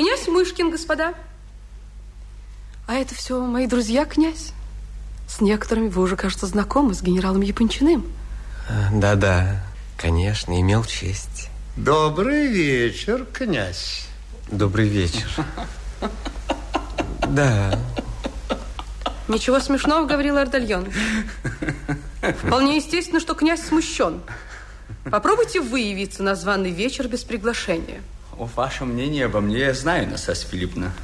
Князь Мышкин, господа. А это все мои друзья, князь. С некоторыми вы уже, кажется, знакомы, с генералом Япончиным. Да-да, конечно, имел честь. Добрый вечер, князь. Добрый вечер. Да. Ничего смешного, говорил Ардальон. Вполне естественно, что князь смущен. Попробуйте вы явиться на званый вечер без приглашения. О, ваше мнение обо мне я знаю, Настасья Филипповна.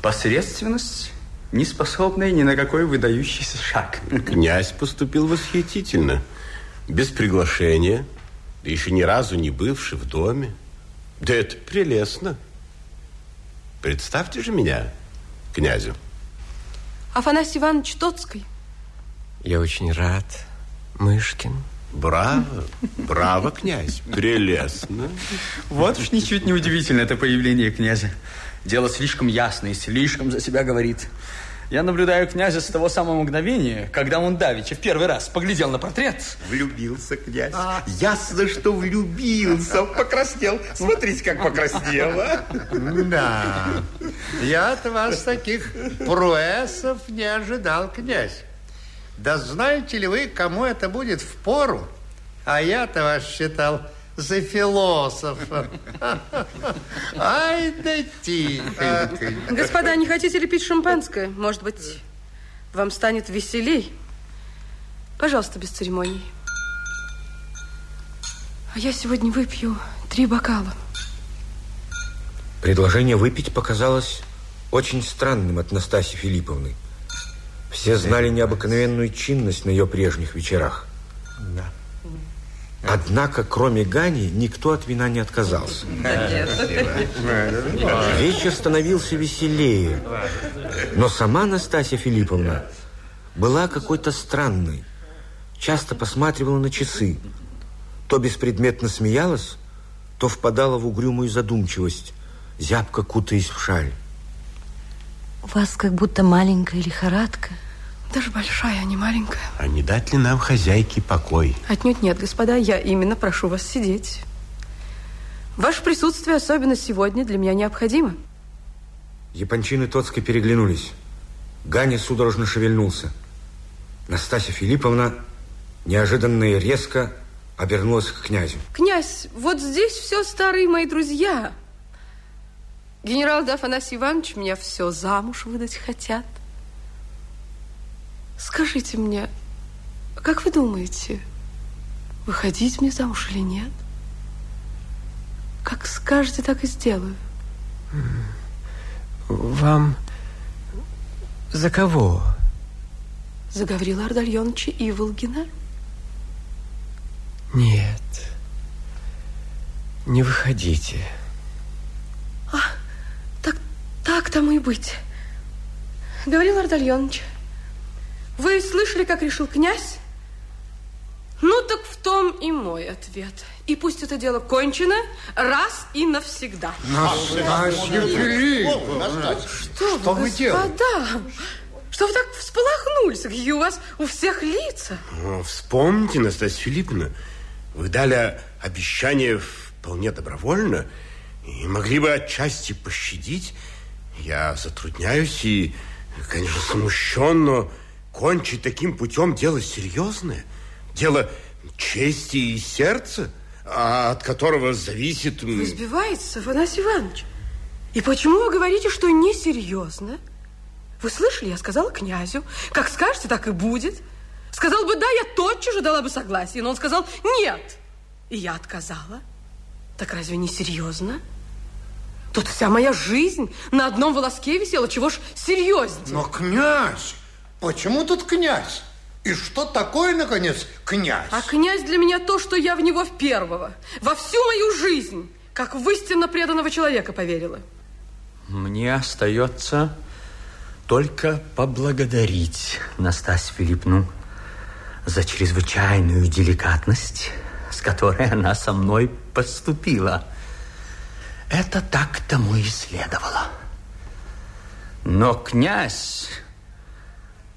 Посредственность, не способная ни на какой выдающийся шаг. Князь поступил восхитительно. Без приглашения, да еще ни разу не бывший в доме. Да это прелестно. Представьте же меня князю. Афанасий Иванович Тоцкий. Я очень рад, Мышкин. Браво, браво, князь, прелестно. Вот уж ничуть не удивительно это появление князя. Дело слишком ясное и слишком за себя говорит. Я наблюдаю князя с того самого мгновения, когда он давеча в первый раз поглядел на портрет. Влюбился князь. А. Ясно, что влюбился. Покраснел. Смотрите, как покраснел, а? Да. Я от вас таких пруэсов не ожидал, князь. Да знаете ли вы, кому это будет в пору? А я-то вас считал за философа. Ай да тихонько. Господа, не хотите ли пить шампанское? Может быть, вам станет веселей? Пожалуйста, без церемоний. А я сегодня выпью три бокала. Предложение выпить показалось очень странным от Настасьи Филипповны. Все знали необыкновенную чинность на ее прежних вечерах. Да. Однако, кроме Гани, никто от вина не отказался. Вечер становился веселее. Но сама Настасья Филипповна была какой-то странной. Часто посматривала на часы. То беспредметно смеялась, то впадала в угрюмую задумчивость, зябко кутаясь в шаль. У вас как будто маленькая лихорадка. Даже большая, а не маленькая. А не дать ли нам хозяйке покой? Отнюдь нет, господа, я именно прошу вас сидеть. Ваше присутствие, особенно сегодня, для меня необходимо. Япончины Тоцкой переглянулись. Ганя судорожно шевельнулся. Настасья Филипповна неожиданно и резко обернулась к князю. Князь, вот здесь все старые мои друзья. Генерал Дафанасий Иванович меня все замуж выдать хотят. Скажите мне, как вы думаете, выходить мне замуж или нет? Как скажете, так и сделаю. Вам за кого? За Гаврила Ардальоновича Иволгина. Нет, не выходите. А, так, так тому и быть. Гаврил Ардальонович, вы слышали, как решил князь? Ну, так в том и мой ответ. И пусть это дело кончено раз и навсегда. Настасья Филипповна! Что, что вы, господа? Что вы так всполохнулись? Какие у вас у всех лица? Ну, вспомните, Настасья Филипповна, вы дали обещание вполне добровольно и могли бы отчасти пощадить. Я затрудняюсь и, конечно, смущен, но Кончить таким путем дело серьезное, дело чести и сердца, а от которого зависит... Вы сбиваетесь, Афанасий Иванович. И почему вы говорите, что несерьезно? Вы слышали, я сказала князю, как скажете, так и будет. Сказал бы да, я тотчас же дала бы согласие, но он сказал нет. И я отказала. Так разве не серьезно? Тут вся моя жизнь на одном волоске висела, чего ж серьезнее. Но князь, Почему тут князь? И что такое, наконец, князь? А князь для меня то, что я в него в первого. Во всю мою жизнь, как в истинно преданного человека поверила. Мне остается только поблагодарить Настасью Филиппну за чрезвычайную деликатность, с которой она со мной поступила. Это так тому и следовало. Но князь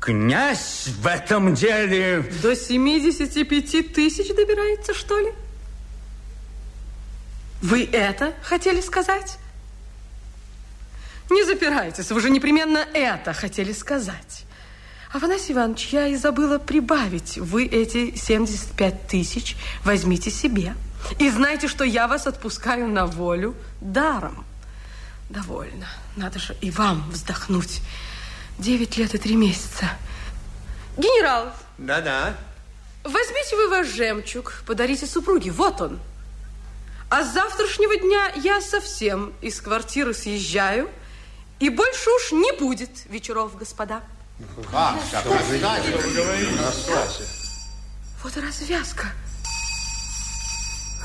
Князь в этом деле... До 75 тысяч добирается, что ли? Вы это хотели сказать? Не запирайтесь, вы же непременно это хотели сказать. Афанасий Иванович, я и забыла прибавить. Вы эти 75 тысяч возьмите себе. И знайте, что я вас отпускаю на волю даром. Довольно. Надо же и вам вздохнуть. Девять лет и три месяца. Генерал, Да-да. возьмите вы ваш жемчуг, подарите супруге. Вот он. А с завтрашнего дня я совсем из квартиры съезжаю. И больше уж не будет вечеров, господа. Вот и развязка.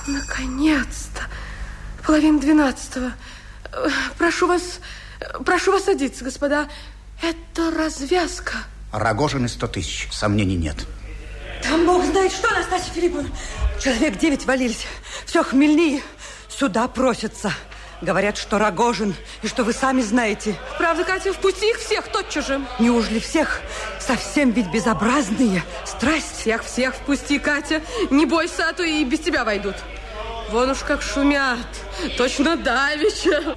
Наконец-то. Половина двенадцатого. Э, Прошу вас, э, прошу вас садиться, господа. Это развязка. Рогожин и сто тысяч, сомнений нет. Там бог знает что, Настасья Филипповна. Человек девять валились. Все хмельные. Сюда просятся. Говорят, что Рогожин, и что вы сами знаете. Правда, Катя, впусти их всех тотчас же. Неужели всех? Совсем ведь безобразные. Страсть. Всех-всех впусти, Катя. Не бойся, а то и без тебя войдут. Вон уж как шумят. Точно давеча.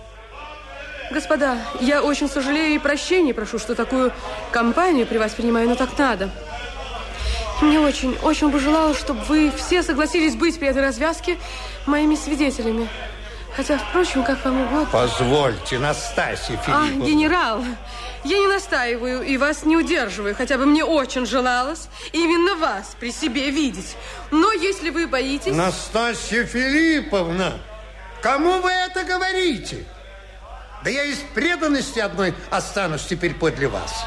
Господа, я очень сожалею и прощения прошу, что такую компанию при вас принимаю, но так надо. Мне очень, очень бы желалось, чтобы вы все согласились быть при этой развязке моими свидетелями. Хотя, впрочем, как вам угодно. Позвольте, Настасья А, Филипповна. генерал, я не настаиваю и вас не удерживаю, хотя бы мне очень желалось именно вас при себе видеть. Но если вы боитесь... Настасья Филипповна, кому вы это говорите? Да я из преданности одной останусь теперь подле вас.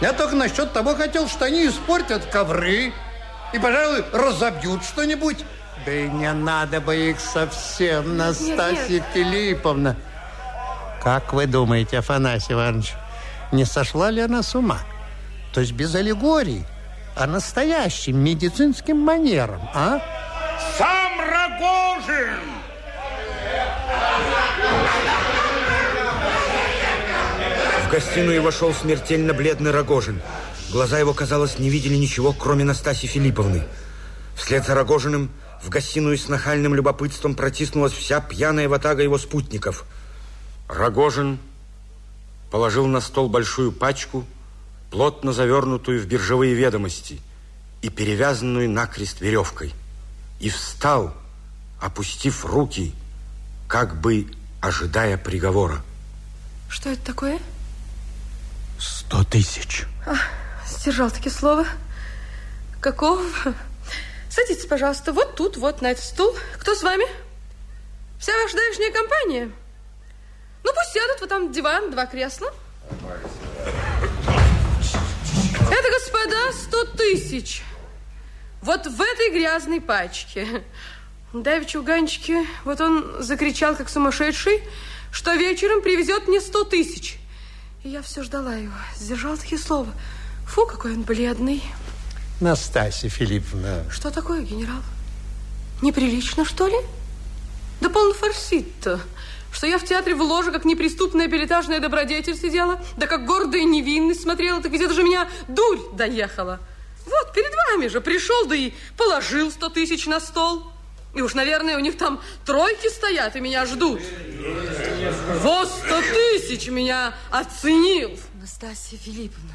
Я только насчет того хотел, что они испортят ковры и, пожалуй, разобьют что-нибудь. Да и не надо бы их совсем, Настасья Филипповна. Как вы думаете, Афанасий Иванович, не сошла ли она с ума? То есть без аллегорий, а настоящим медицинским манером, а? Сам Рогожин! Гостиную вошел смертельно бледный Рогожин. Глаза его, казалось, не видели ничего, кроме Настасьи Филипповны. Вслед за Рогожиным в гостиную с нахальным любопытством протиснулась вся пьяная ватага его спутников. Рогожин положил на стол большую пачку, плотно завернутую в биржевые ведомости и перевязанную накрест веревкой, и встал, опустив руки, как бы ожидая приговора. Что это такое? Сто тысяч. Сдержал таки слово. Какого? Садитесь, пожалуйста, вот тут, вот на этот стул. Кто с вами? Вся ваша давешняя компания? Ну, пусть сядут, вот там диван, два кресла. Это, господа, сто тысяч. Вот в этой грязной пачке. Давеча у Ганечки, вот он закричал, как сумасшедший, что вечером привезет мне сто тысяч. Я все ждала его. Сдержала такие слова. Фу, какой он бледный. Настасья Филипповна, Что такое, генерал? Неприлично, что ли? Да полный форсит-то. Что я в театре в ложе, как неприступная билетажная добродетель сидела, да как гордая невинность смотрела, так ведь это же меня дурь доехала. Вот, перед вами же пришел, да и положил сто тысяч на стол. И уж, наверное, у них там тройки стоят и меня ждут. Вот сто тысяч меня оценил. Настасья Филипповна,